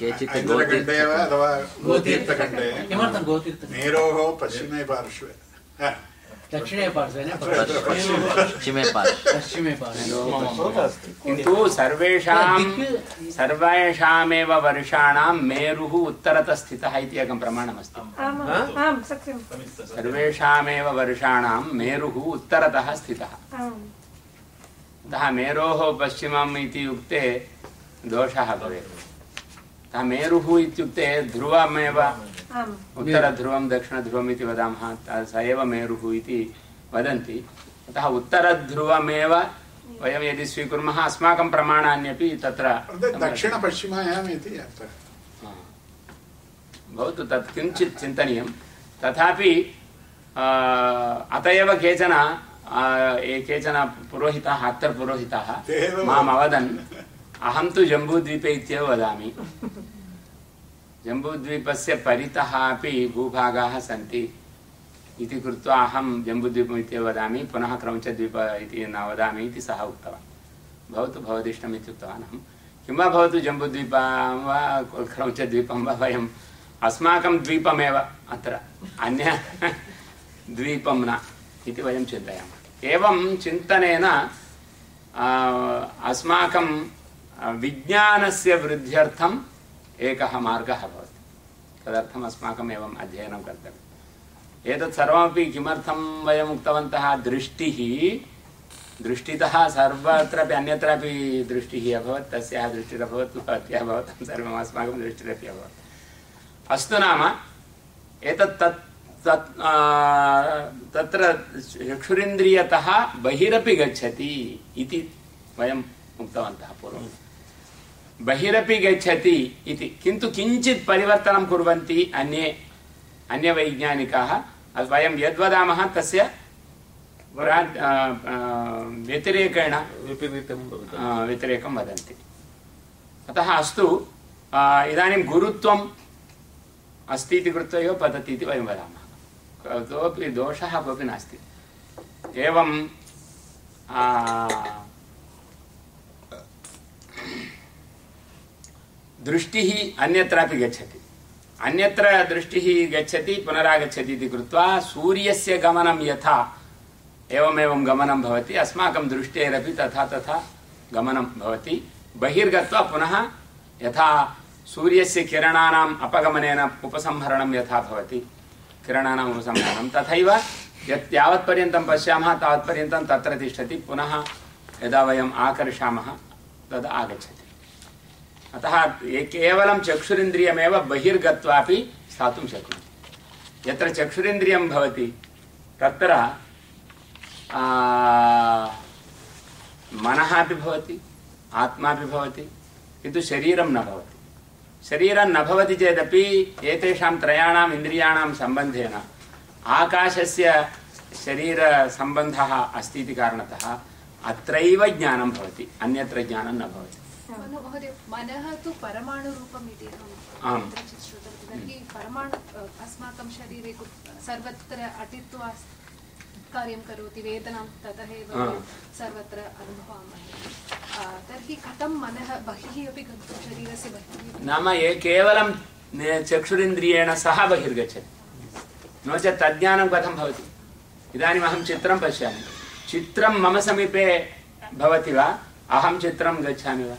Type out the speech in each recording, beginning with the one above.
केचित् अथवा गोतीर्थखण्डे किमर्थं मेरोः पश्चिमे पार्श्वे। दक्षिणे पार्श्वे पश्चिमे पश्चिमे पार्श्वे। पश्चिमे पार्श्वे। किन्तु सर्वेषां सर्वेषामेव वर्षाणां मेरुः उत्तरतः स्थितः इति एकं प्रमाणमस्ति। सर्वेषामेव वर्षाणां मेरुः उत्तरतः स्थितः। अतः मेरोः पश्चिमम् इति युक्ते दोषः भवेत्। मेरुः इत्युक्ते ध्रुवमेव। उत्तरध्रुवं दक्षिणध्रुवम् इति वदामः स एव मेरुः इति वदन्ति। अतः उत्तरध्रुवमेव वयं यदि स्वीकुर्मः अस्माकं प्रमाणान्यपि तत्र दक्षिणपश्चिमायाम् इति अर्थः। हा. भवतु तत् किञ्चित् चिन्तनीयं। तथापि आ, अत एव केचन केचन पुरोहिताः अत्र पुरोहिताः ते माम् अवदन् अहं तु जम्बूद्वीपे इत्येव वदामि. जम्बूद्वीपस्य परितः अपि भूभागाः सन्ति इति कृत्वा पुनः क्रौञ्चद्वीप न वदामि इति सः उक्तवान्. भवतु भवदिष्टम् इत्युक्तवान् अहं. किं वा भवतु जम्बूद्वीपं वा अस्माकं द्वीपमेव अत्र. अन्य द्वीपं न इति वयं चिन्तयामः. एवं चिन्तनेन अस्माकं विज्ञानस्य वृद्ध्यर्थम् एकः मार्गः भवति। तदर्थम् अस्माकम् एवम् अध्ययनं कर्तव्यम्। एतत् सर्वमपि किमर्थं वयम् उक्तवन्तः? दृष्टिः, दृष्टितः सर्वत्रापि, अन्यत्रापि दृष्टिः अभवत्, तस्याः दृष्टिरभवत् भवत्याः भवतां सर्वम् अस्माकं दृष्टिरपि नाम तत्र चक्षुरिन्द्रियतः बहिरपि गच्छति इति वयम् उक्तवन्तः पूर्वं बहिरपि गच्छति इति। किन्तु किञ्चित् परिवर्तनं कुर्वन्ति अन्ये अन्यवैज्ञानिकाः। वयं यद्वदामः तस्य व्यतिरेकेण व्यतिरेकं वदन्ति। अतः अस्तु इदानीं गुरुत्वम् अस्ति इति कृत्वा एव पतति इति वयं वदामः। कोऽपि दोषः कोऽपि नास्ति। एवं दृष्टिः अन्यत्रापि गच्छति। अन्यत्र दृष्टिः गच्छति, पुनरागच्छति इति कृत्वा सूर्यस्य गमनं यथा, एवमेवं गमनं भवति, अस्माकं दृष्टेरपि तथा तथा गमनं भवति। बहिर्गत्वा पुनः यथा सूर्यस्य किरणानाम् अपगमनेन उपसंहरणं यथा भवति। किरणानाम् उपसंहरणं। तथैव यत् यावत्पर्यन्तं पश्यामः, तावत्पर्यन्तं तत्र तिष्ठति। पुनः यदा वयम् आकर्षामः, तदा आगच्छति। अतः केवलं चक्षुरिन्द्रियमेव बहिर्गत्वापि स्थातुं शक्नोति यत्र चक्षुरिन्द्रियं भवति, तत्र मनः अपि भवति, आत्मा अपि भवति, किन्तु शरीरं न भवति। शरीरं न भवति चेदपि एतेषां त्रयाणाम् इन्द्रियाणां सम्बन्धेन आकाशस्य शरीरसम्बन्धः अस्ति इति कारणतः अत्रैव ज्ञानं भवति, अन्यत्र ज्ञानं न भवति। महोदय मनः तु परमाणुरूपम् इति अहं आम्। तर्हि परमाणु अस्माकं शरीरे सर्वत्र अटित्वा कार्यं करोति वेदनां ततः एव सर्वत्र अनुभवामः. तर्हि कथं मनः बहिः अपि गन्तुं शरीरस्य बहिः नाम ये केवलं चक्षुरिन्द्रियेण सह बहिर्गच्छति। नो चेत् तज्ज्ञानं कथं भवति? इदानीम् अहं चित्रं पश्यामि। चित्रं मम समीपे भवति वा? अहं चित्रं गच्छामि वा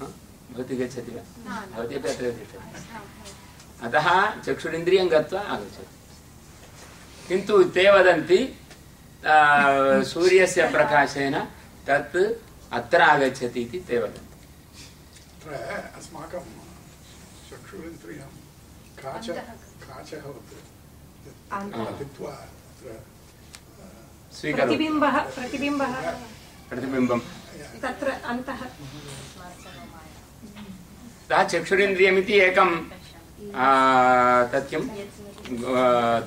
ह? भवती गच्छति वा। भवती अपि अत्र तिष्ठति अतः चक्षुरिन्द्रियं गत्वा आगच्छति। किन्तु ते वदन्ति सूर्यस्य प्रकाशेन तत् अत्र आगच्छति इति ते वदन्ति। अत्र अस्माकं चक्षुरिन्द्रियं काच काचः पतित्वा स्वीकरोति। प्रतिबिम्बः प्रतिबिम्बः। प्रतिबिम्बं तत्र अन्तः सः चक्षुरिन्द्रियमिति एकं तत् किं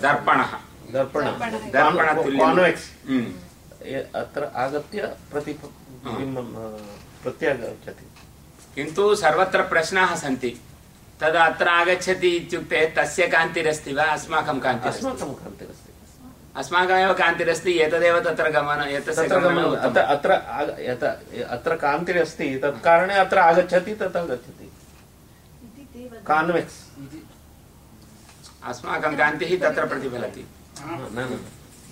दर्पणः। दर्पण। दर्पणतुल्यं। कान्वेक्स् हम्म। अत्र आगत्य प्रतिबिम्बं प्रत्यागच्छति? किन्तु सर्वत्र प्रश्नाः सन्ति। तद् अत्र आगच्छति इत्युक्ते तस्य कान्तिरस्ति वा अस्माकं कान्तिरस्ति? अस्माकं कान्तिरस्ति। अस्माकमेव कान्तिरस्ति एतदेव तत्र गमन एतस्य तत्र गमनमेव अत्र अत्र अत्र कान्तिरस्ति तत् कारणे अत्र आगच्छति तथा गच्छति इति ते वदन्ति कान्वेक्स् अस्माकं कान्तिः तत्र प्रतिफलति। न न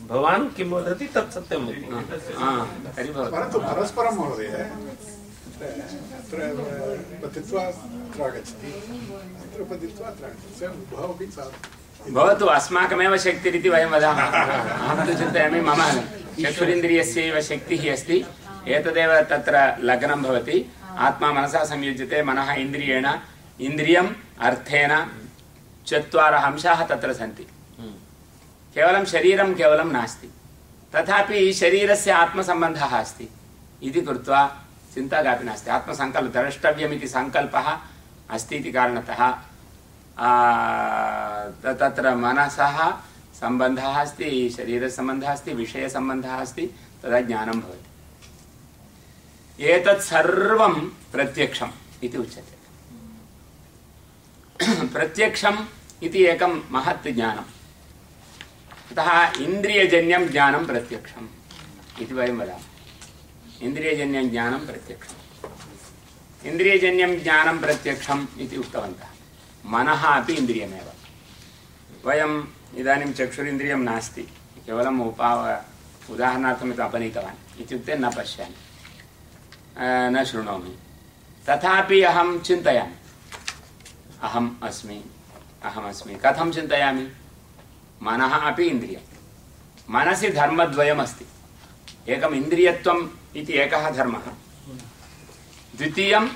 भवान् किं वदति तत् सत्यं तर्हि भवतु। परन्तु परस्परं महोदय पतित्वा अत्र आगच्छति अत्र पतित्वा अत्र आगच्छति स उभवपि भवतु अस्माकमेव शक्तिरिति वयं वदामः। अहं तु चिन्तयामि मम चक्षुरिन्द्रियस्यैव शक्तिः अस्ति। एतदेव तत्र लग्नं भवति। आत्मा मनसा संयुज्यते मनः इन्द्रियेण इन्द्रियम् अर्थेन चत्वारः अंशाः तत्र सन्ति। केवलं शरीरं केवलं नास्ति। तथापि शरीरस्य आत्मसम्बन्धः अस्ति। इति कृत्वा चिन्ता कापि नास्ति। आत्मसङ्कल्प द्रष्टव्यमिति सङ्कल्पः अस्ति इति कारणतः आ, त- तत्र मनसः सम्बन्धः अस्ति शरीरसम्बन्धः अस्ति विषयसम्बन्धः अस्ति तदा ज्ञानं भवति। एतत् सर्वं प्रत्यक्षम् इति उच्यते। प्रत्यक्षम् इति एकं महत् ज्ञानम्। अतः इन्द्रियजन्यं ज्ञानं प्रत्यक्षम् इति वयं वदामः। इन्द्रियजन्यं ज्ञानं प्रत्यक्षम्। इन्द्रियजन्यं ज्ञानं प्रत्यक्षम् इति उक्तवन्तः। मनः अपि इन्द्रियमेव। वयम् इदानीं चक्षुरिन्द्रियं नास्ति। केवलम् उपा उदाहरणार्थम् इति अपनीतवान्। इत्युक्ते न पश्यामि। न शृणोमि। तथापि अहं चिन्तयामि। अहम् अस्मि अहमस्मि कथं चिन्तयामि? मनः अपि इन्द्रियं मनसि धर्मद्वयमस्ति। एकम् इन्द्रियत्वम् इति एकः धर्मः। द्वितीयं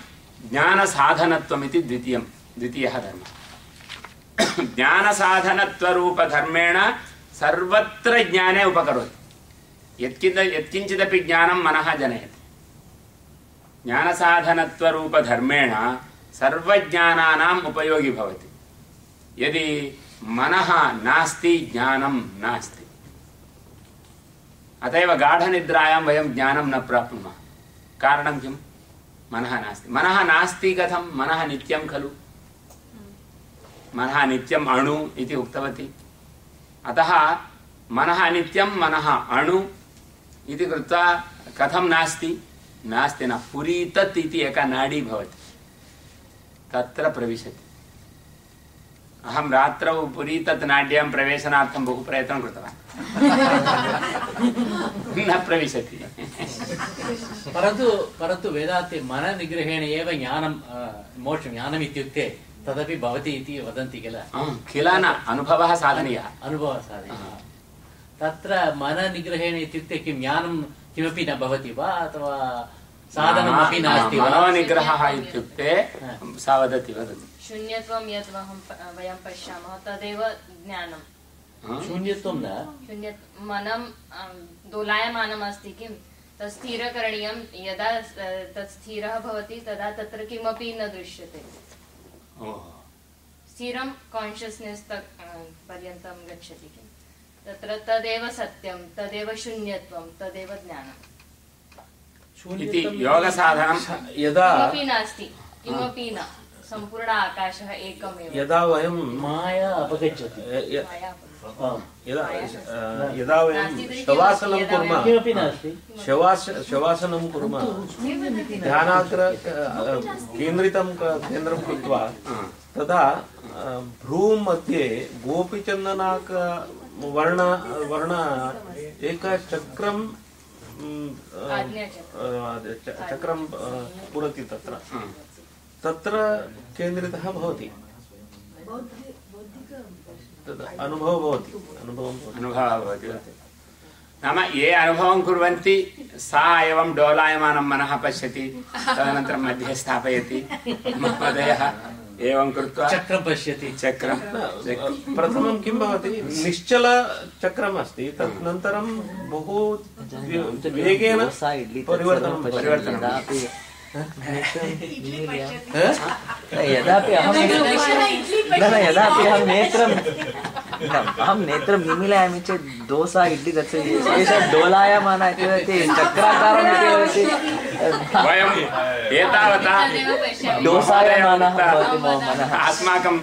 ज्ञानसाधनत्वम् इति द्वितीयं, द्वितीयः धर्मः। ज्ञानसाधनत्वरूपधर्मेण सर्वत्र ज्ञाने उपकरोति। यत्किञ्च यत्किञ्चिदपि ज्ञानं मनः जनयति। ज्ञानसाधनत्वरूपधर्मेण सर्वज्ञानानाम् उपयोगी भवति। यदि मनः नास्ति, ज्ञानं नास्ति। अत एव गाढनिद्रायां वयं ज्ञानं न प्राप्नुमः। कारणं किं मनः नास्ति। मनः नास्ति कथं? मनः नित्यं खलु। मनः नित्यम् अणु इति उक्तवती। अतः मनः नित्यं, मनः अणु इति कृत्वा कथं नास्ति? नास्ति न पुरीतत् इति एका नाडी भवति। तत्र प्रविशति। अहं रात्रौ पुरीतत् नाड्यां प्रवेशनार्थं बहु प्रयत्नं कृतवान्। न प्रविशति। परन्तु परन्तु वेदान्ते मननिग्रहेण एव ज्ञानं मोक्षं ज्ञानम् इत्युक्ते तदपि भवति इति वदन्ति किल? किल न? अनुभवः साधनीयः। अनुभवसाधनः तत्र मननिग्रहेण इत्युक्ते किं ज्ञानं किमपि न भवति वा? अथवा साधनमपि नास्ति मनोनिग्रहः इत्युक्ते सा वदति वदति शून्यत्वं प- वयं पश्यामः तदेव ज्ञानं? शून्यत्वं न शून्य मनं दोलायमानम् अस्ति किं तत् स्थिरकरणीयं यदा तत् स्थिरः भवति तदा तत्र किमपि न दृश्यते। स्थिरं कान्शियस्नेस् पर्यन्तं गच्छति किं तत्र तदेव सत्यं तदेव शून्यत्वं तदेव ज्ञानम् इति योगसाधनं। यदा किमपि नास्ति किमपि न सम्पूर्ण आकाशः एकमेव। यदा वयं माया अपगच्छति। यदा यदा वयं शवासनं कुर्मः। किमपि नास्ति। शवास शवासनं कुर्मः। ध्यानाग्र केन्द्रितं केन्द्रं कृत्वा तदा भ्रूं मध्ये गोपीचन्दनाक वर्ण वर्ण एकचक्रं चक्रं। स्फुरति तत्र। तत्र केन्द्रितः भवति। तद् अनुभवः भवति। अनुभवं भवति। अनुभवः भवति। नाम ये अनुभवं कुर्वन्ति सा एवं डोलायमानं मनः पश्यति तदनन्तरं मध्ये स्थापयति महोदयः एवं कृत्वा चक्रं पश्यति। चक्रं। प्रथमं किं भवति? निश्चलचक्रम् अस्ति तदनन्तरं बहु वेगेन परिवर्तनं। परिवर्तनं यदापि अहं न न यदापि अहं नेत्रं अहं नेत्रं निमीलयामि चेत् दोसा इड्लि गच्छति एषः डोलायमाना इति वदति चक्राकारम् इति वदति वयम् एतावता डोसायमानः भवति मम मनः अस्माकं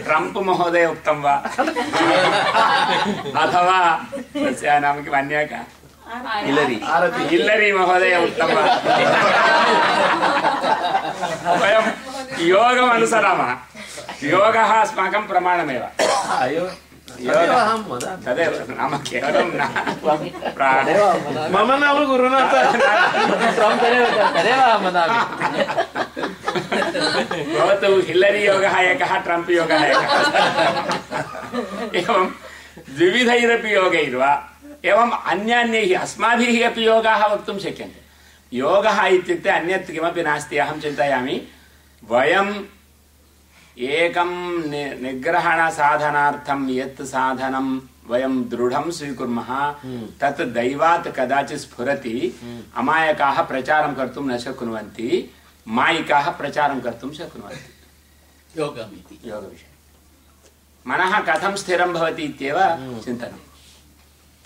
ट्रम्प् महोदय उक्तं वा अथवा तस्य नाम किम् अन्या का हिलरी हिल्लरी महोदय उक्तं वा वयं योगम् अनुसरामः योगः अस्माकं प्रमाणमेव तदेव नाम केवलं न मम नाम गुरुनाथ भवतु हिल्लरी योगः एकः ट्रम्प् योगः एकः एवं द्विविधैरपि योगैर्वा। एवम् अन्यान्यैः अस्माभिः अपि योगाः वक्तुं शक्यन्ते। योगः इत्युक्ते अन्यत् किमपि नास्ति अहं चिन्तयामि वयं एकं नि- निग्रहणसाधनार्थं यत् साधनं वयं दृढं स्वीकुर्मः तत् दैवात् कदाचित् स्फुरति अमायकाः प्रचारं कर्तुं न शक्नुवन्ति मायिकाः प्रचारं कर्तुं शक्नुवन्ति। योगम् इति योगविषये। मनः कथं स्थिरं भवति इत्येव चिन्तनं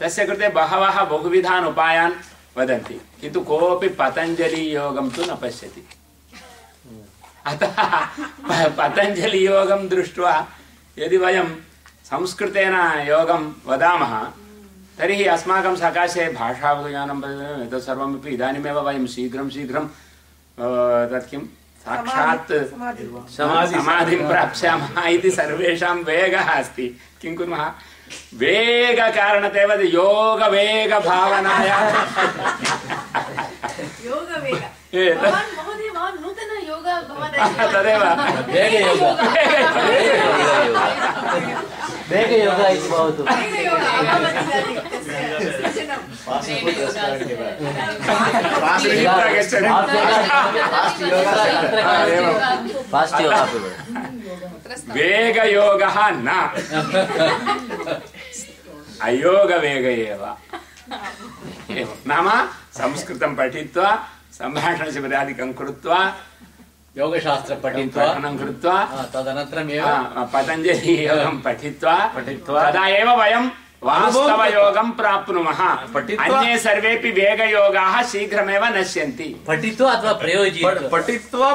तस्य कृते बहवः बहुविधान् उपायान् वदन्ति। किन्तु कोऽपि पतञ्जलियोगं तु न पश्यति। अतः पतञ्जलियोगं दृष्ट्वा यदि वयं संस्कृतेन योगं वदामः तर्हि अस्माकं सकाशे भाषाज्ञानं एतत् सर्वमपि इदानीमेव वयं शीघ्रं शीघ्रं तत् किं साक्षात् समाधिं प्राप्स्यामः इति सर्वेषां वेगः अस्ति। किं कुर्मः? वेगकारणतेव योगवेगभावनाया योगवेग एतत् भवान् योग तदेव वेगयोग इति भवतु फास्ट् योगा अपि भवति वेगयोगः न अयोगवेग एव एवं नाम संस्कृतं पठित्वा सम्भाषणशिबिरादिकं कृत्वा योगशास्त्रं पठित्वा पठनं कृत्वा आ, तदनन्तरमेव आ, पतञ्जलियोगं पठित्वा पठित्वा तदा एव वयं वास्तवयोगं प्राप्नुमः। पठित्वा- अन्ये सर्वेपि वेगयोगाः शीघ्रमेव नश्यन्ति। पठित्वा अथवा प्रयोजयित्वा। पठित्वा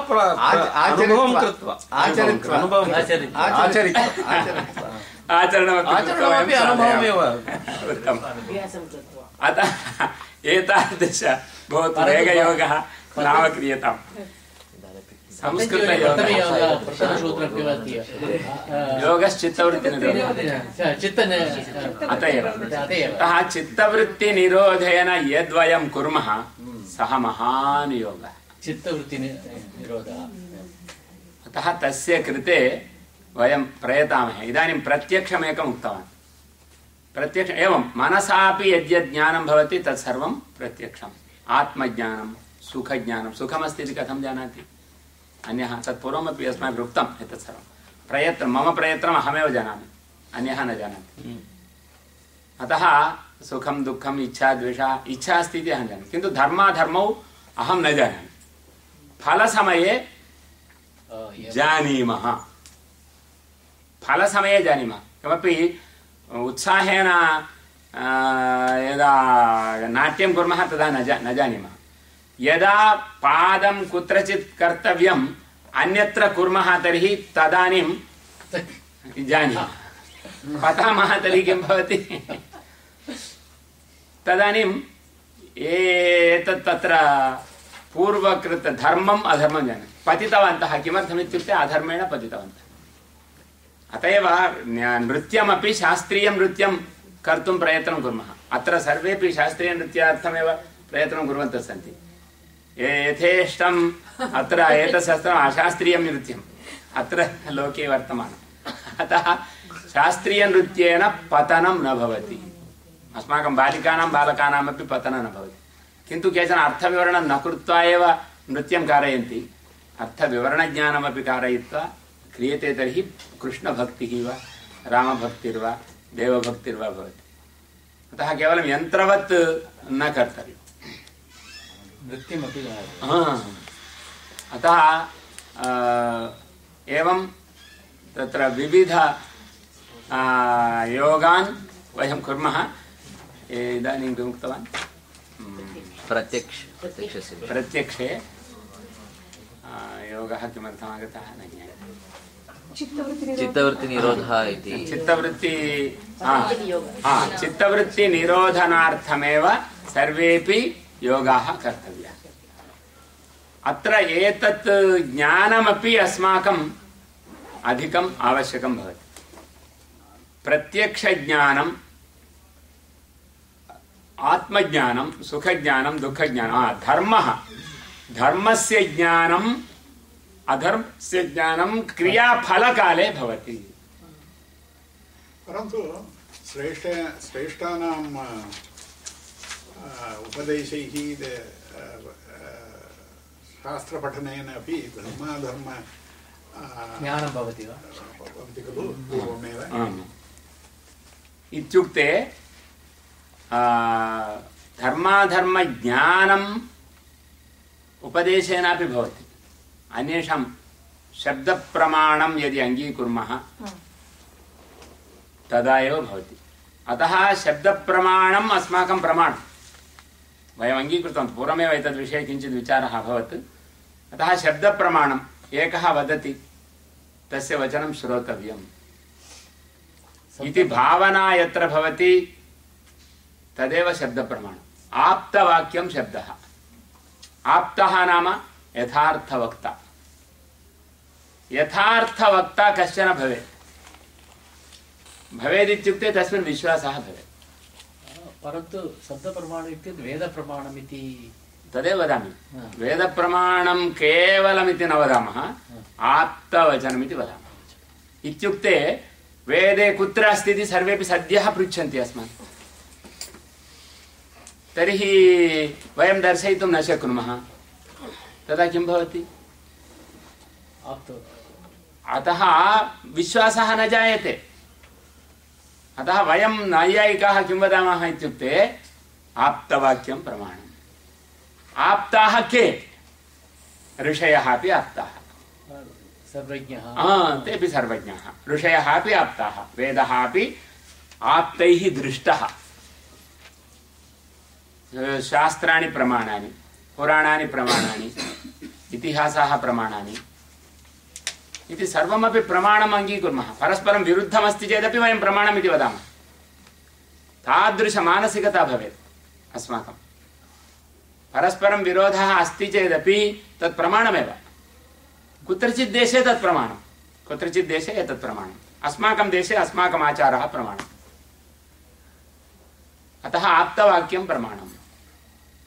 अनुभवं कृत्वा। आचरित्वा- अनुभवं आचरित्वा। आचरित्वा। आचरित्वा। आचरणमपि कृत्वा वयं आचरणमपि अनुभवमेव। अतः एतादृश भवतु वेगयोगः नाम क्रियताम्। योगश्चित्तवृत्तिनिरोधः चित्त अत एव अतः चित्तवृत्तिनिरोधेन यद्वयं कुर्मः। सः महान् योगः। चित्तवृत्ति निरोधः। अतः तस्य कृते वयं प्रयतामहे। इदानीं प्रत्यक्षमेकम् उक्तवान्। प्रत्यक्ष एवं मनसापि यद्यद् ज्ञानं भवति तत्सर्वं प्रत्यक्षम्। आत्मज्ञानं सुखज्ञानं। सुखमस्ति इति कथं जानाति? अन्यः तत्पूर्वमपि अस्माभिः उक्तम् एतत् सर्वं। प्रयत्नं मम प्रयत्नम् अहमेव जानामि। अन्यः न जानाति। अतः सुखं दुःखम् इच्छा द्वेषः इच्छा अस्ति इति अहं जानामि। किन्तु धर्माधर्मौ अहं न जानामि। फलसमये जानीमः। फलसमये जानीमः। किमपि उत्साहेन यदा नाट्यं कुर्मः तदा न जा न जानीमः। यदा पादं कुत्रचित् कर्तव्यम् अन्यत्र कुर्मः तर्हि तदानीं जानीमः पतामः तर्हि किं भवति? तदानीम् एतत् तत्र पूर्वकृत धर्मम् अधर्मं जाने। पतितवन्तः किमर्थमित्युक्ते अधर्मेण पतितवन्तः। अत एव नृत्यमपि शास्त्रीयनृत्यं कर्तुं प्रयत्नं कुर्मः। अत्र सर्वेपि शास्त्रीयनृत्यार्थमेव प्रयत्नं कुर्वन्तः सन्ति ये- यथेष्टम् अत्र एतत् शास्त्रम् अशास्त्रीयं नृत्यम् अत्र लोके वर्तमानम् अतः शास्त्रीयनृत्येन पतनं न भवति। अस्माकं बालिकानां, बालकानामपि पतनं न भवति। किन्तु केचन अर्थविवरणं न कृत्वा एव नृत्यं कारयन्ति। अर्थविवरणज्ञानमपि कारयित्वा क्रियते तर्हि कृष्णभक्तिः वा, रामभक्तिर्वा, देवभक्तिर्वा भवति। अतः केवलं यन्त्रवत् न कर्तव्यम्। नृत्यमपि अतः एवं तत्र विविध योगान् वयं कुर्मः। इदानीं किम् उक्तवान् प्रत्यक्ष। प्रत्यक्षस्य प्रत्यक्षे आ, योगः किमर्थमागतः न ज्ञायते। चित्तवृत्तिनिरोधः इति। चित्तवृत्ति हा, हा, चित्तवृत्तिनिरोधनार्थमेव सर्वेपि योगाः कर्तव्याः। अत्र एतत् ज्ञानमपि अस्माकम् अधिकम् आवश्यकं भवति। प्रत्यक्षज्ञानम् आत्मज्ञानं, सुखज्ञानं, दुःखज्ञानं धर्मः। धर्मस्य ज्ञानम्, अधर्मस्य ज्ञानं क्रियाफलकाले भवति। परन्तु श्रेष्ठ, श्रेष्ठानां उपदेशैः द- अ, अ, शास्त्रपठनेन अपि धर्माधर्म ज्ञानं भवति वा? भवति खलु पूर्वमेव। इत्युक्ते धर्माधर्मज्ञानम् उपदेशेनापि भवति। अन्येषां शब्दप्रमाणं यदि अङ्गीकुर्मः तदा एव भवति। अतः शब्दप्रमाणम् अस्माकं प्रमाणं वयम् अङ्गीकृतवन्तः पूर्वमेव एतद्विषये किञ्चित् विचारः अभवत्। अतः शब्दप्रमाणम् एकः वदति तस्य वचनं श्रोतव्यम्। इति भावना यत्र भवति तदेव शब्दप्रमाणम्। आप्तवाक्यं शब्दः। आप्तः नाम यथार्थवक्ता। यथार्थवक्ता कश्चन भवेत्? भवेदित्युक्ते तस्मिन् विश्वासः भवेत्। परन्तु शब्दप्रमाणम् इत्युक्ते वेदप्रमाणम् इति तदेव वदामि. वेदप्रमाणं केवलमिति न वदामः आप्तवचनमिति वदामः। इत्युक्ते वेदे कुत्र अस्ति इति सर्वेपि सद्यः पृच्छन्ति अस्मान्। तर्हि वयं दर्शयितुं न शक्नुमः। तदा किं भवति? अतः विश्वासः न जायते। अतः वयं नैयायिकाः किं वदामः इत्युक्ते आप्तवाक्यं प्रमाणम्। आप्ताः के? ऋषयः अपि आप्ताः। तेपि सर्वज्ञाः। ऋषयः अपि आप्ताः। वेदः अपि आप्तैः दृष्टः। शास्त्राणि प्रमाणानि पुराणानि प्रमाणानि इतिहासाः प्रमाणानि। इति सर्वमपि प्रमाणम् अङ्गीकुर्मः। परस्परं विरुद्धमस्ति चेदपि वयं प्रमाणम् इति वदामः। तादृशमानसिकता भवेत् अस्माकं। परस्परं विरोधः अस्ति चेदपि तत् प्रमाणमेव। कुत्रचित् देशे तत् प्रमाणं, कुत्रचित् देशे एतत् प्रमाणम्। अस्माकं देशे अस्माकम् आचारः प्रमाणम्। अतः आप्तवाक्यं प्रमाणम्।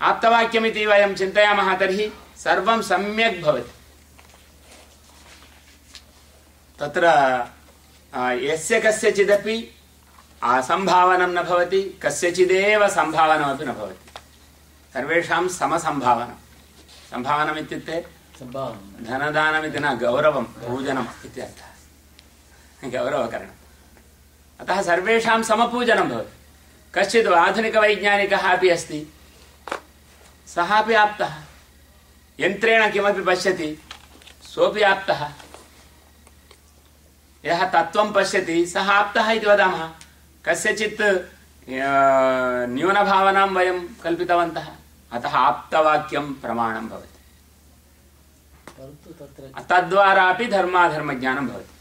आप्तवाक्यमिति वयं चिन्तयामः तर्हि सर्वं सम्यक् भवति। तत्र यस्य कस्यचिदपि असम्भावनं न भवति कस्यचिदेव सम्भावनमपि न भवति। सर्वेषां समसम्भावनं। सम्भावनम् इत्युक्ते धनदानमिति न गौरवं पूजनम् इत्यर्थः गौरवकरणम्। अतः सर्वेषां समपूजनं भवति। कश्चित् आधुनिकवैज्ञानिकः अपि अस्ति सः अपि आप्तः। यन्त्रेण किमपि पश्यति सोऽपि आप्तः। यः तत्त्वं पश्यति सः आप्तः इति वदामः। कस्यचित् न्यूनभावनां वयं कल्पितवन्तः। अतः आप्तवाक्यं प्रमाणं भवति। परन्तु तत्र तद्वारा अपि धर्माधर्मज्ञानं भवति।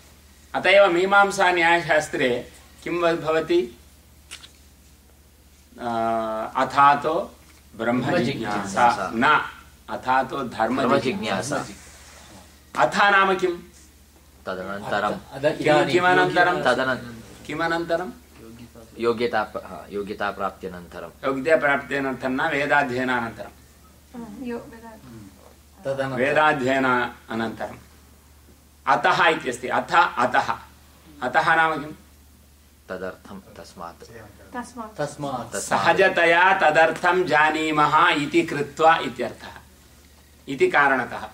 अत एव मीमांसा न्यायशास्त्रे किं भवति? अथातो ब्रह्मजिज्ञासा। न अथातो धर्मजिज्ञासा। अथ नाम किम्? तदनन्तरं किमनन्तरं तदन किमनन्तरं? योग्यता हा, योग्यताप्राप्त्यनन्तरं न वेदाध्ययनानन्तरं वेदाध्ययन अनन्तरम् अतः इत्यस्ति अथ अतः। अतः नाम किम्? तदर्थं तस्मात्। तस्मात्। तस्मात्। तस्मात्। सहजतया तदर्थं जानीमः इति कृत्वा इत्यर्थः। इति कारणतः।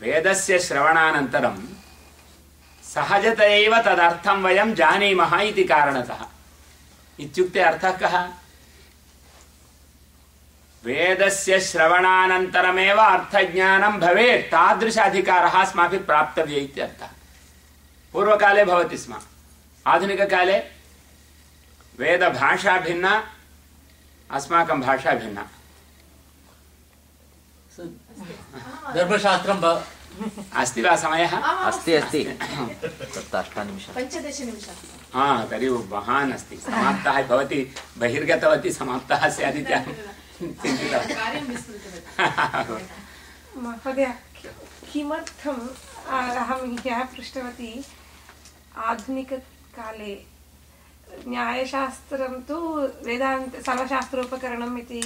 वेदस्य श्रवणानन्तरं सहजतयैव तदर्थं वयं जानीमः इति कारणतः। इत्युक्ते अर्थः कः? वेदस्य श्रवणानन्तरमेव अर्थज्ञानं भवेत्। तादृश अधिकारः अस्माभिः प्राप्तव्य इत्यर्थः पूर्वकाले भवति स्म। आधुनिककाले वेदभाषा भिन्ना, अस्माकं भाषा भिन्ना। धर्मशास्त्रं अस्ति वा समयः? अस्ति अस्ति। तत् अष्टानिमिषम् पञ्चदशनिमिषः हा तर्हि महान् अस्ति। समाप्तः भवती बहिर्गतवती समाप्तः स्यादिति अहं चिन्तितवान् महोदय किमर्थम् अहं ह्यः पृष्टवती? आधुनिककाले न्यायशास्त्रं तु वेदान्त सर्वशास्त्रोपकरणम् इति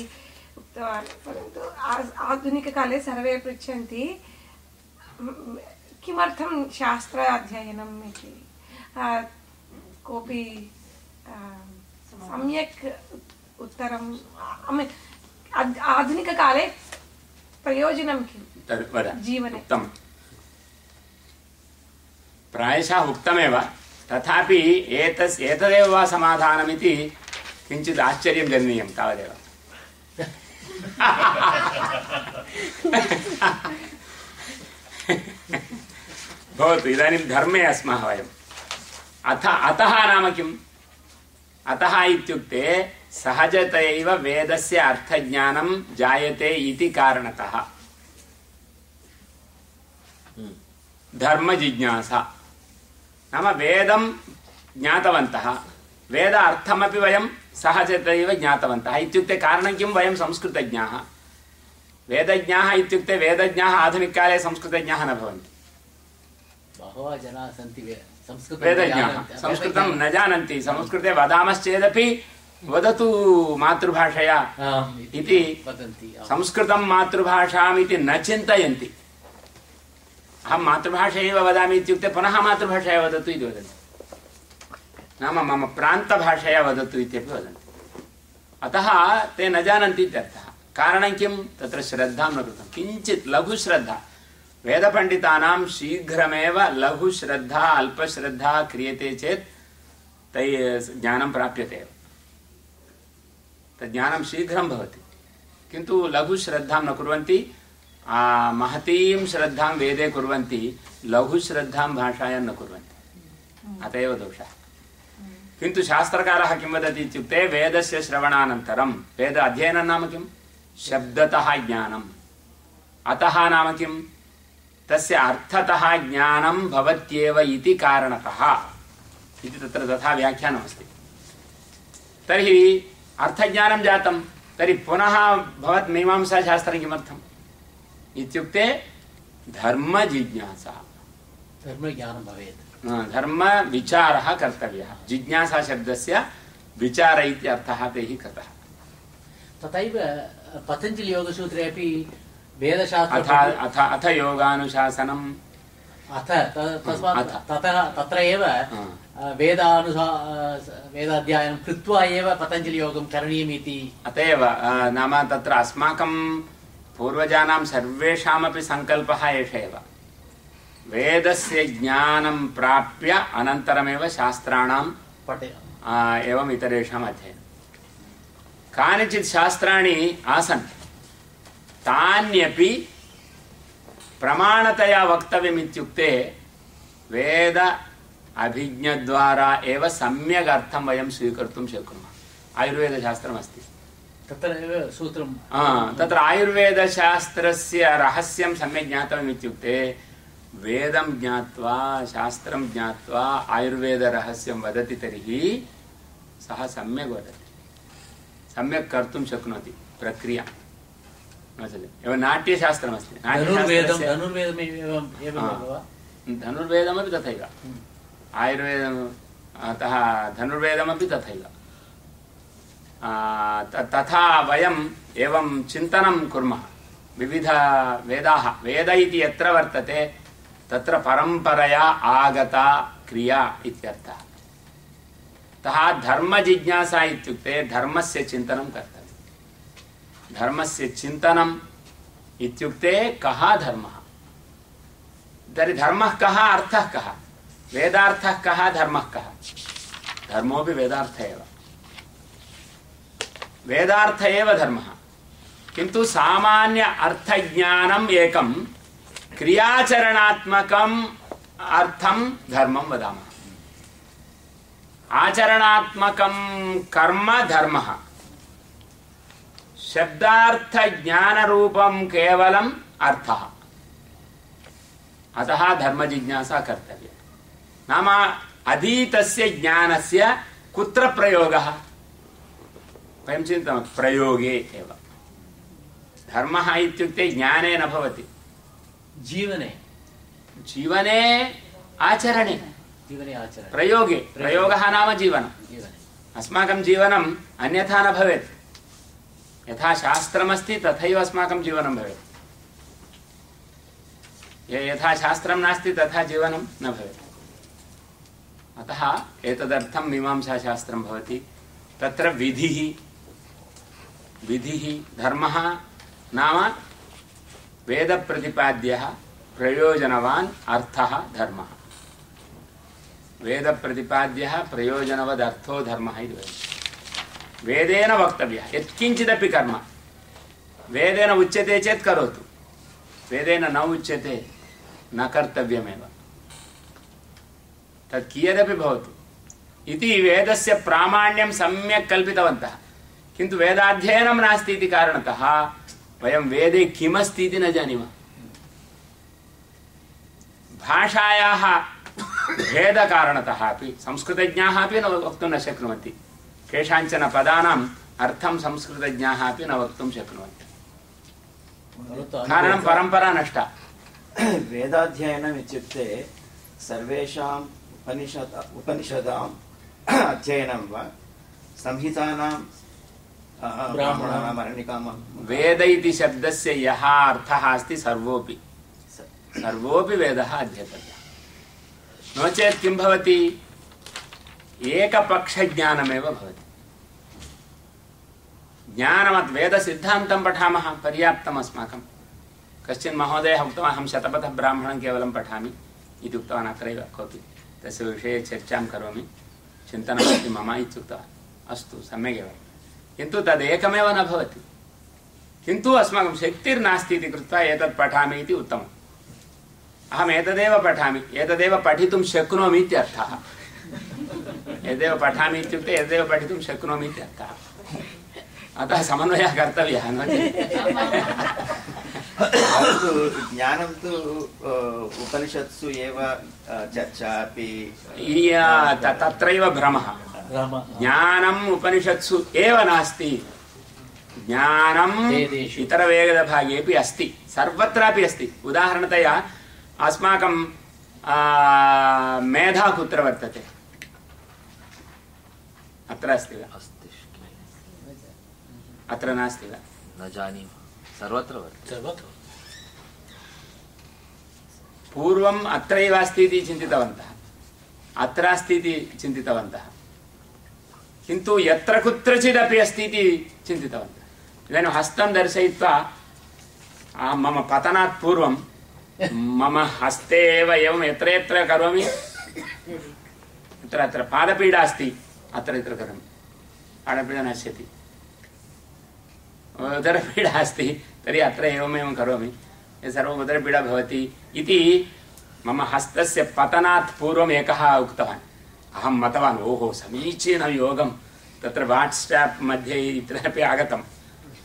उक्तवान् परन्तु आ- आधुनिककाले सर्वे पृच्छन्ति। किमर्थं शास्त्र अध्ययनम् इति? कोऽपि सम्यक् आध్- आधुनिककाले प्रयोजनं किं जीवने। प्रायशः उक्तमेव। तथापि एतस् एतदेव वा समाधानमिति किञ्चित् आश्चर्यं जरणीयं तावदेव। भवतु इदानीं धर्मे अस्मः वयम्। अथ अतः नाम किम्? अतः इत्युक्ते सहजतयैव वेदस्य अर्थज्ञानं जायते इति कारणतः। धर्मजिज्ञासा नाम वेदं ज्ञातवन्तः। वेद अर्थमपि वयं सहजतैव ज्ञातवन्तः। इत्युक्ते कारणं किं? वयं संस्कृतज्ञाः। वेदज्ञाः इत्युक्ते वेदज्ञाः आधुनिककाले संस्कृतज्ञाः न भवन्ति। बहवः जनाः सन्ति वेदज्ञाः। संस्कृतं न जानन्ति। संस्कृते वदामश्चेदपि वदतु मातृभाषया इति संस्कृतं मातृभाषामिति न चिन्तयन्ति। अहं मातृभाषा एव वदामि इत्युक्ते पुनः मातृभाषया वदतु इति वदन्ति। नाम मम प्रान्तभाषया वदतु इत्यपि वदन्ति। अतः ते न जानन्ति इत्यर्थः कारणं किं? तत्र श्रद्धां न कृतं। किञ्चित् लघुश्रद्धा। वेदपण्डितानां शीघ्रमेव लघुश्रद्धा, अल्पश्रद्धा क्रियते चेत् तै ज्ञानं प्राप्यते। एव तज्ज्ञानं शीघ्रं भवति। किन्तु लघुश्रद्धां न कुर्वन्ति। महतीं श्रद्धां वेदे कुर्वन्ति। लघुश्रद्धां भाषायां न कुर्वन्ति। अत एव दोषः। किन्तु शास्त्रकारः किं वदति इत्युक्ते वेदस्य श्रवणानन्तरं, वेद अध्ययनं नाम किं शब्दतः ज्ञानम्। अतः नाम किं तस्य अर्थतः ज्ञानं भवत्येव इति कारणतः। इति तत्र तथा व्याख्यानमस्ति। तर्हि अर्थज्ञानं जातं। तर्हि पुनः भवत् मीमांसाशास्त्रं किमर्थम्? इत्युक्ते धर्मजिज्ञासा। धर्मज्ञानं भवेत्। धर्मविचारः कर्तव्यः। जिज्ञासाशब्दस्य विचार इति अर्थः तैः कृतः। तथैव पतञ्जलियोगसूत्रे अपि वेदशास्त्र अथ अथ योगानुशासनम्। अथ तस्मात् ततः तत्र एव वेदानुसा वेदाध्ययनं कृत्वा एव पतञ्जलियोगं करणीयमिति अत एव नाम तत्र अस्माकं पूर्वजानां सर्वेषामपि सङ्कल्पः एष एव। वेदस्य ज्ञानं प्राप्य अनन्तरमेव शास्त्राणां पठे आ, एवम् इतरेषाम् अध्ययनं कानिचित् शास्त्राणि आसन्। तान्यपि प्रमाणतया वक्तव्यमित्युक्ते वेद अभिज्ञद्वारा एव सम्यक् अर्थं वयं स्वीकर्तुं शक्नुमः। आयुर्वेदशास्त्रमस्ति। तत्र एव सूत्रं आ, तत्र आयुर्वेदशास्त्रस्य रहस्यं सम्यक् ज्ञातव्यम् इत्युक्ते वेदं ज्ञात्वा शास्त्रं ज्ञात्वा आयुर्वेदरहस्यं वदति तर्हि सः सम्यक् वदति। सम्यक् कर्तुं शक्नोति प्रक्रिया। एवं नाट्यशास्त्रमस्ति। धनुर्वेदमपि तथैव। आयुर्वेदम् अतः धनुर्वेदमपि तथैव। तथा वयम् एवं चिन्तनं कुर्मः। विविधवेदाः वेद इति यत्र वर्तते तत्र परम्परया आगता क्रिया इत्यर्थः। अतः धर्मजिज्ञासा इत्युक्ते धर्मस्य चिन्तनं कर्तव्यं धर्मस्य चिन्तनम् इत्युक्ते कः धर्मः? तर्हि धर्मः कः, अर्थः कः? वेदार्थः कः, धर्मः कः? धर्मोऽपि वेदार्थ एव। वेदार्थ एव धर्मः। किन्तु सामान्य अर्थज्ञानम् एकं क्रियाचरणात्मकम् अर्थं धर्मं वदामः। आचरणात्मकं कर्म धर्मः। शब्दार्थज्ञानरूपं केवलम् अर्थः। अतः धर्मजिज्ञासा कर्तव्या। नाम अधीतस्य ज्ञानस्य कुत्र प्रयोगः? वयं चिन्तयामः, प्रयोगे एव। धर्मः इत्युक्ते ज्ञाने न भवति। जीवने। जीवने आचरणे। जीवने आचरण। प्रयोगे। प्रयोगः। नाम जीवनं। जीवने। अस्माकं जीवनम् अन्यथा न भवेत्। यथा शास्त्रमस्ति तथैव अस्माकं जीवनं भवेत्। य- यथा शास्त्रं नास्ति तथा जीवनं न भवेत्। अतः एतदर्थं मीमांसाशास्त्रं भवति। तत्र विधिः। विधिः धर्मः नाम वेदप्रतिपाद्यः प्रयोजनवान् अर्थः धर्मः। वेदप्रतिपाद्यः प्रयोजनवदर्थो धर्मः इति वदति वेदेन वक्तव्यः। यत्किञ्चिदपि कर्म। वेदेन उच्यते चेत् करोतु। वेदेन न उच्यते, न कर्तव्यमेव। तत् कियदपि भवतु। इति वेदस्य प्रामाण्यं सम्यक् कल्पितवन्तः। किन्तु वेदाध्ययनं नास्ति इति कारणतः वयं वेदे किमस्ति इति न जानीमः। भाषायाः भेदकारणतः अपि संस्कृतज्ञाः अपि न वक्तुं न शक्नुवन्ति। केषाञ्चन पदानाम् अर्थं संस्कृतज्ञाः अपि न वक्तुं शक्नुवन्ति। कारणं परम्परा नष्टा। वेदाध्ययनम् इत्युक्ते सर्वेषाम् उपनिषद उपनिषदाम् अध्ययनं वा संहितानां वेद इति शब्दस्य यः अर्थः अस्ति सर्वोऽपि सर्वोऽपि वेदः अध्येतव्यः। नो चेत् किं भवति? एकपक्षज्ञानमेव भवति। ज्ञानमत् वेदसिद्धान्तं पठामः पर्याप्तम् अस्माकं कश्चन महोदयः उक्तवान् अहं शतपथः ब्राह्मणं केवलं पठामि। इति उक्तवान् अत्रैव कोऽपि। तस्य विषये चर्चां करोमि। चिन्तनमस्ति मम इत्युक्तवान्। अस्तु सम्यगेव। किन्तु तदेकमेव न भवति। किन्तु अस्माकं शक्तिर्नास्ति इति कृत्वा एतत् पठामि इति उत्तमम्। अहम् एतदेव पठामि एतदेव पठितुं शक्नोमि इत्यर्थः एतदेव पठामि इत्युक्ते एतदेव पठितुं शक्नोमि इत्यर्थः अतः समन्वयः कर्तव्यः नो चेत्। परन्तु ज्ञानं तु अ, उपनिषत्सु एव अ, चर्चा अपि इय- त- तत्रैव भ्रमः। राम ज्ञानम् उपनिषत्सु एव नास्ति। ज्ञानम्। इतरवेदभागेपि अस्ति। सर्वत्रापि अस्ति। उदाहरणतया अस्माकं मेधा कुत्र वर्तते। अत्र अस्ति वा? अस्ति। अत्र नास्ति वा? न जानीमः। सर्वत्र वर्तते। पूर्वम् अत्रैव अस्ति इति चिन्तितवन्तः। अत्र अस्ति इति चिन्तितवन्तः। किन्तु यत्र कुत्रचिदपि अस्ति इति चिन्तितवन्तः। इदानीं हस्तं दर्शयित्वा अहं मम पतनात् पूर्वं मम हस्ते एव एवं यत्र यत्र करोमि, अत्र अत्र पादपीडा अस्ति, अत्र यत्र करोमि। पादपीडा नश्यति। उदरपीडा अस्ति, तर्हि अत्र एवमेवं करोमि। सर्वम् उदरपीडा भवति इति मम हस्तस्य पतनात् पूर्वम् एकः उक्तवान्। अहं मतवान्, ओहो समीचीनं योगं तत्र वाट्स्टाप् मध्ये इतरपि आगतं।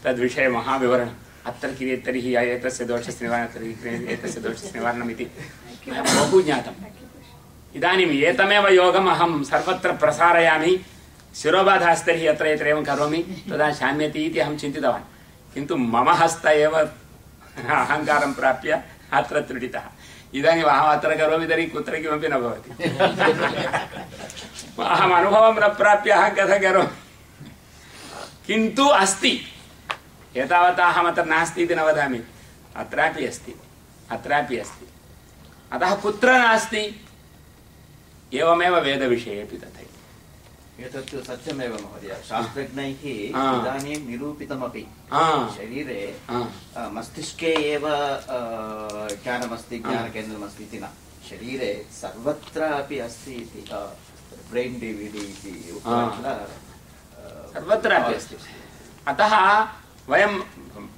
तद्विषये महाविवरणम्। अत्र क्रियते तर्हि एतस्य दोषस्य निवारणं, तर्हि एतस्य दोषस्य निवारणम् इति बहु ज्ञातम्। इदानीम् एतमेव योगम् अहं सर्वत्र प्रसारयामि। शिरोबाधा अस्ति तर्हि यत्र यत्र एवं करोमि। तदा शाम्यति इति अहं चिन्तितवान्। किन्तु मम हस्त एव अहङ्कारं प्राप्य अत्र त्रुटितः। इदानीम् अहम् अत्र करोमि, तर्हि कुत्र किमपि न भवति। अहम् न प्राप्य अहं कथं करोमि। किन्तु अस्ति। एतावता अहमत्र नास्ति इति न वदामि। अत्रापि अस्ति। अत्रापि अस्ति। अतः कुत्र नास्ति? एवमेव वेदविषयेपि तथैव। एतत् सत्यमेव महोदय। शास्त्रज्ञैः. इदानीं निरूपितमपि. शरीरे मस्तिष्के एव ज्ञानमस्ति ज्ञानकेन्द्रमस्ति इति न। शरीरे सर्वत्र अपि अस्ति इति ब्रैन् डिविडि इति उक्तवान् किल सर्वत्रापि अस्ति। अतः वयं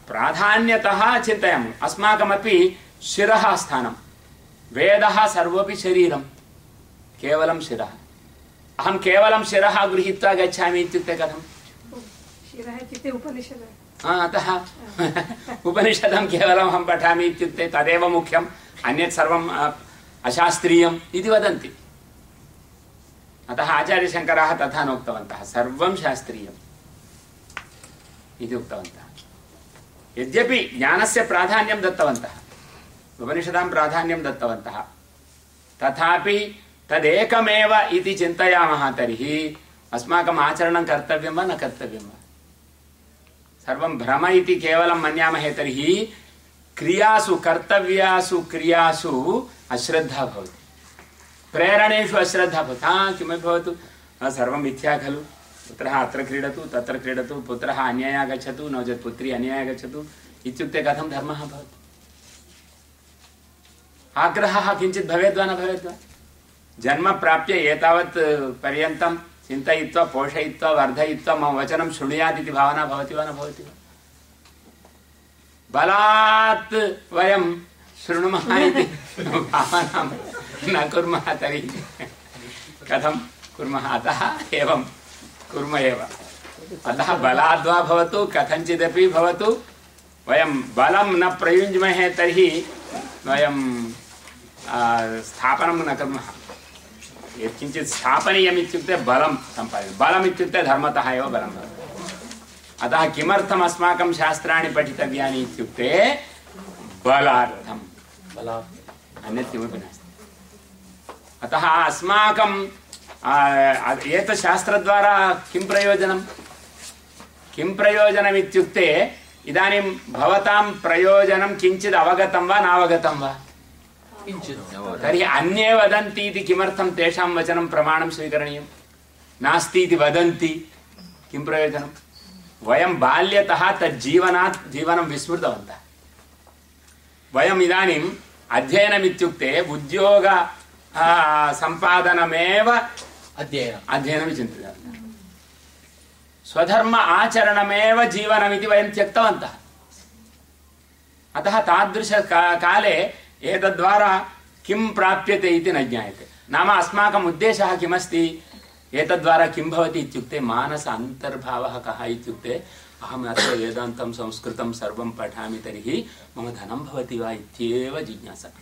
प्राधान्यतः चिन्तयामः। अस्माकमपि शिरः स्थानं। वेदः सर्वपि शरीरं। केवलं शिरः। अहं केवलं शिरः गृहीत्वा गच्छामि इत्युक्ते कथम्? शिरः इत्युक्ते उपनिषदः। हा, अतः उपनिषदं केवलम् अहं पठामि इत्युक्ते तदेव मुख्यं अन्यत् सर्वम् अ, अशास्त्रीयम् इति वदन्ति। अतः आचार्यशङ्कराः तथा नोक्तवन्तः सर्वं शास्त्रीयम् इति उक्तवन्तः। यद्यपि ज्ञानस्य प्राधान्यं दत्तवन्तः उपनिषदां प्राधान्यं दत्तवन्तः तथापि तदेकमेव इति चिन्तयामः तर्हि अस्माकम् आचरणं कर्तव्यं वा न कर्तव्यं वा? सर्वं भ्रम इति केवलं मन्यामहे तर्हि क्रियासु कर्तव्यासु क्रियासु अश्रद्धा भवति। प्रेरणेषु अश्रद्धा भवति। हा, किमपि भवतु। सर्वं मिथ्या खलु। पुत्रः अत्र क्रीडतु, तत्र क्रीडतु, पुत्रः अन्यया गच्छतु नो चेत् पुत्री अन्यया गच्छतु इत्युक्ते कथं धर्मः भवति? आग्रहः किञ्चित् भवेद्वा न भवेद्वा? जन्म प्राप्य एतावत् पर्यन्तं चिन्तयित्वा, पोषयित्वा, वर्धयित्वा, मम वचनं शृणुयात् इति भावना भवति वा न भवति वा? बलात् वयं शृणुमः इति भावनां न कुर्मः तर्हि। कथं कुर्मः? अतः एवं कुर्म एव। अतः बलाद्वा भवतु, कथञ्चिदपि भवतु। वयं बलं न प्रयुञ्ज्महे तर्हि वयं स्थापनं न कुर्मः। यत्किञ्चित् स्थापनीयम् इत्युक्ते बलं सम्पादनीयं बलम् इत्युक्ते धर्मतः एव बलं भवति। अतः किमर्थम् अस्माकं शास्त्राणि पठितव्यानि इत्युक्ते बलार्थं बलात् अन्यत् किमपि नास्ति। अतः अस्माकं आ, एतत् शास्त्रद्वारा किं प्रयोजनं? किं प्रयोजनम् इत्युक्ते इदानीं भवतां प्रयोजनं किञ्चित् अवगतं वा नावगतं वा? तर्हि अन्ये वदन्ति इति किमर्थं तेषां वचनं प्रमाणं स्वीकरणीयं? नास्ति इति वदन्ति। किं प्रयोजनं? वयं बाल्यतः तज्जीवनात् जीवनं विस्मृतवन्तः। वयम् इदानीम् अध्ययनम् इत्युक्ते उद्योग आ, सम्पादनमेव अध्ययनम् अध्ययनमिति चिन्तितवन्तः स्वधर्म आचरणमेव जीवनमिति वयं त्यक्तवन्तः। अतः तादृशकाले एतद्वारा किं प्राप्यते इति न ज्ञायते। नाम अस्माकम् उद्देशः किमस्ति? एतद्वारा किं भवति इत्युक्ते मानस अन्तर्भावः कः इत्युक्ते, अहम् अत्र वेदान्तं संस्कृतं सर्वं पठामि तर्हि मम धनं भवति वा इत्येव जिज्ञासा।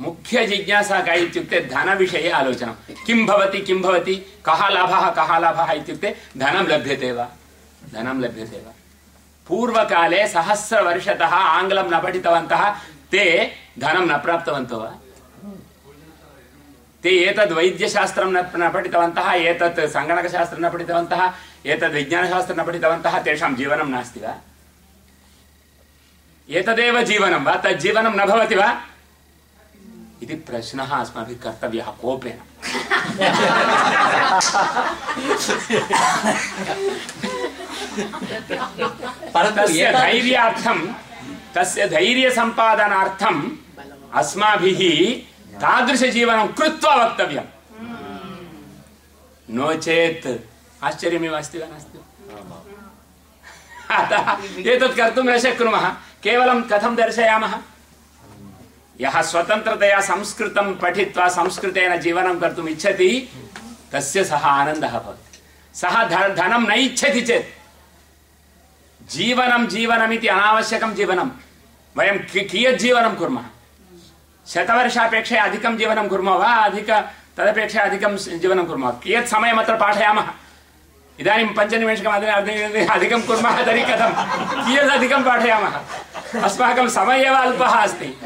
मुख्य जिज्ञासा का इत्युक्ते धनविषये आलोचनं। किं भवति किं भवति, कः लाभः कः लाभः इत्युक्ते धनं लभ्यते वा? धनं लभ्यते वा? पूर्वकाले सहस्रवर्षतः आङ्ग्लं न पठितवन्तः ते धनं न प्राप्तवन्तो वा ते एतद् वैद्यशास्त्रं न न पठितवन्तः एतत् सङ्गणकशास्त्रं न पठितवन्तः एतद् विज्ञानशास्त्रं न पठितवन्तः तेषां जीवनं नास्ति वा एतदेव जीवनं वा तज्जीवनं न भवति वा इति प्रश्नः अस्माभिः कर्तव्यः कोपेन परन्तु धैर्यार्थं तस्य धैर्यसम्पादनार्थम् अस्माभिः तादृशजीवनं कृत्वा वक्तव्यम्। नो चेत् आश्चर्यमेव अस्ति वा नास्ति? अतः एतत् कर्तुं न शक्नुमः। केवलं कथं दर्शयामः? यः स्वतन्त्रतया संस्कृतं पठित्वा संस्कृतेन जीवनं कर्तुम् इच्छति तस्य सः आनन्दः भवति। सः धनं न इच्छति चेत्। जीवनं जीवनमिति अनावश्यकं जीवनं। वयं कि- कियत् जीवनं कुर्मः? शतवर्षापेक्षया अधिकं जीवनं कुर्मः वा अधिक, तदपेक्षया अधिकं जीवनं कुर्मः? कियत् समयम् अत्र पाठयामः? इदानीं पञ्चनिमेषकम् अधि- अधि- अधिकं कुर्मः तर्हि कथं? कियत् अधिकं पाठयामः? अस्माकं समयः एव अल्पः अस्ति।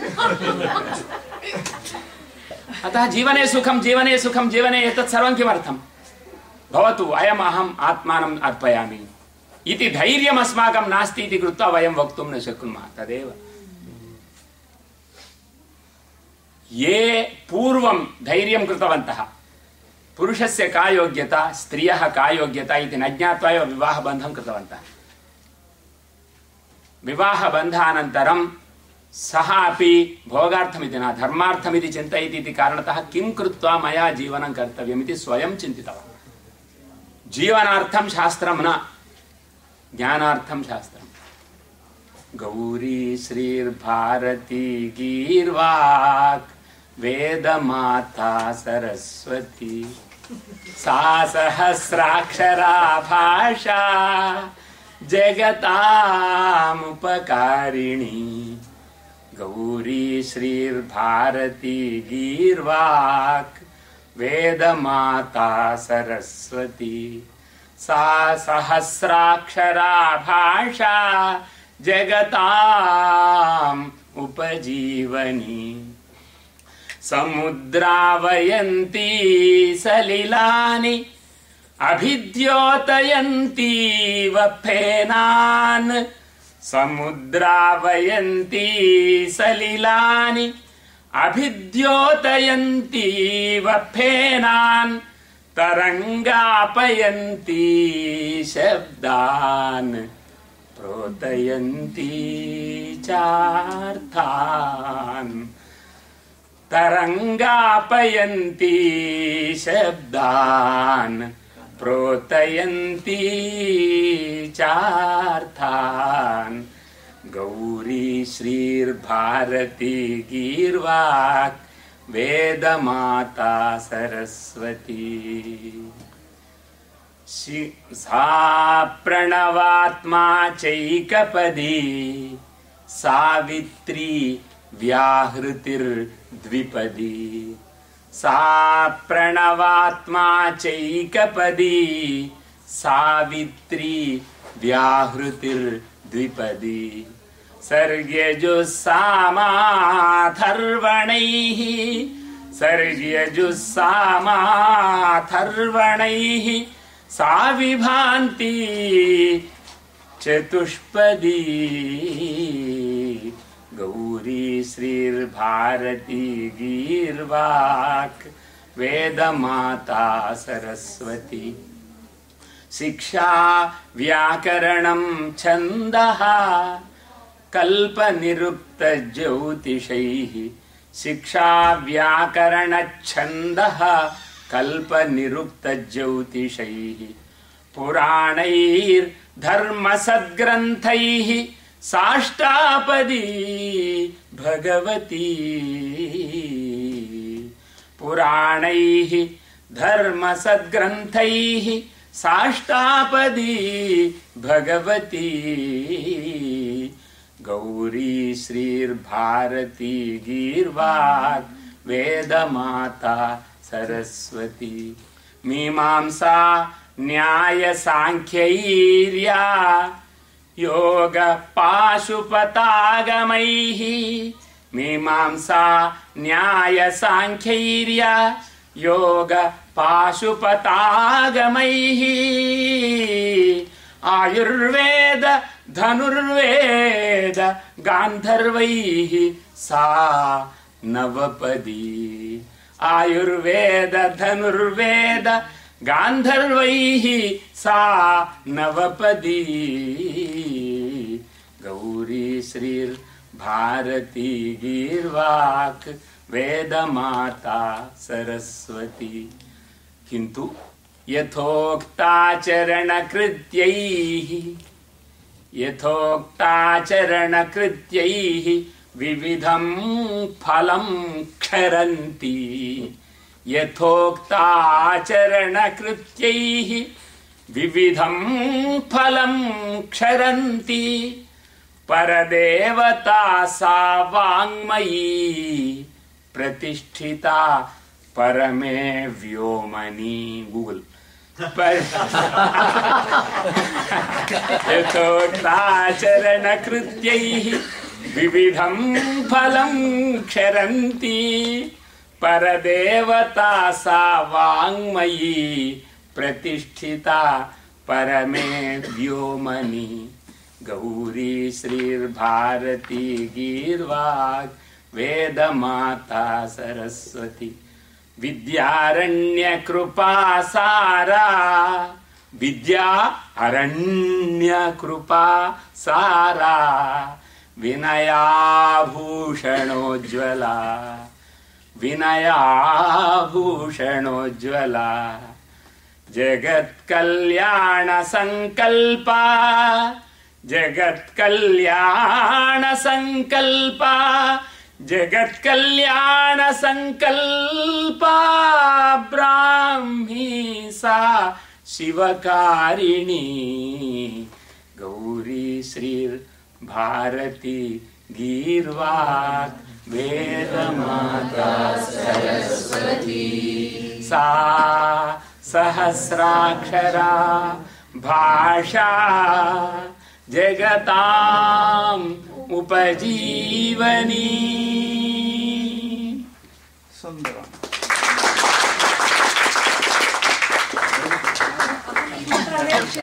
अतः जीवने सुखं जीवने सुखं, जीवने एतत् सर्वं किमर्थं भवतु, अयम् अहम् आत्मानम् अर्पयामि। इति धैर्यम् अस्माकं नास्ति इति कृत्वा न शक्नुमः, तदेव। ये पूर्वं धैर्यं कृतवन्तः, पुरुषस्य का योग्यता स्त्रियः का योग्यता इति न ज्ञात्वा एव विवाहबन्धं कृतवन्तः। विवाहबन्धानन्तरं सः अपि भोगार्थमिति न, धर्मार्थमिति चिन्तयति इति कारणतः किं मया जीवनं कर्तव्यमिति स्वयं चिन्तितवान्। जीवनार्थं शास्त्रं न। ज्ञानार्थं शास्त्र गौरी श्रीर्भारती गीर्वाक्, वेदमाता सरस्वती। सा सहस्राक्षरा भाषा जगतामुपकारिणी। गौरी श्रीर्भारती गीर्वाक्, वेदमाता सरस्वती। सा सहस्राक्षरा भाषा जगताम् उपजीवनी। समुद्रावयन्ती सलिलानि अभिद्योतयन्ती वफेनान् समुद्रावयन्ती सलिलानि अभिद्योतयन्ती वफेनान् तरङ्गापयन्ती शब्दान् प्रोदयन्ती चार्थान्। तरङ्गापयन्ती शब्दान् प्रोतयन्ती चार्थान्। गौरी श्रीर्भारती गीर्वाक् वेदमाता सरस्वती। सा प्रणवात्मा चैकपदी सावित्री व्याहृतिर्द्विपदी। सा प्रणवात्मा चैकपदी सावित्री व्याहृतिर्द्विपदी सर्ग्यजुस्सामाथर्वणैः सर्ग्यजुस्सामाथर्वणैः सा विभान्ति चतुष्पदी गौरी श्रीर्भारती गीर्वाक् वेदमाता सरस्वती। शिक्षा व्याकरणं छन्दः कल्पनिरुक्तज्योतिषैः शिक्षा व्याकरणच्छन्दः कल्पनिरुक्तज्योतिषैः पुराणैर्धर्मसद्ग्रन्थैः साष्टापदी भगवती। पुराणैः धर्मसद्ग्रन्थैः साष्टापदी भगवती गौरी श्रीर्भारती गीर्वाक् वेदमाता सरस्वती। मीमांसा न्यायसाङ्ख्यैर्या योगपाशुपतागमैः। मीमांसा न्यायसाङ्ख्यैर्या योगपाशुपतागमैः आयुर्वेद, धनुर्वेद गान्धर्वैः सा नवपदी। आयुर्वेद, धनुर्वेद गान्धर्वैः सा नवपदी। गौरी श्रीर्भारती गीर्वाक्, वेदमाता सरस्वती। किन्तु यथोक्ताचरणकृत्यैः यथोक्ताचरणकृत्यैः विविधं फलं क्षरन्ति। यथोक्ताचरणकृत्यैः विविधं फलं क्षरन्ति। परदेवता सा वाङ्मयी, प्रतिष्ठिता परमे व्योमनि। गूगल। यथोक्ताचरणकृत्यैः विविधं फलं क्षरन्ति। परदेवता सा वाङ्मयी, प्रतिष्ठिता परमे व्योमनि गौरी श्रीर्भारती गीर्वाक्, वेदमाता सरस्वती। विद्यारण्यकृपा सारा विद्या अरण्यकृपा सारा विनयाभूषणोज्ज्वला। विनयाभूषणोज्ज्वला। जगत्कल्याणसङ्कल्पा। जगत्कल्याणसङ्कल्पा जगत्कल्याणसङ्कल्पा ब्राह्मी सा शिवकारिणी। गौरी श्रीर्भारती गीर्वाक् वेदमाता सरस्वती। सा सहस्राक्षरा भाषा जगताम् उपजीवनी। सुन्दरम्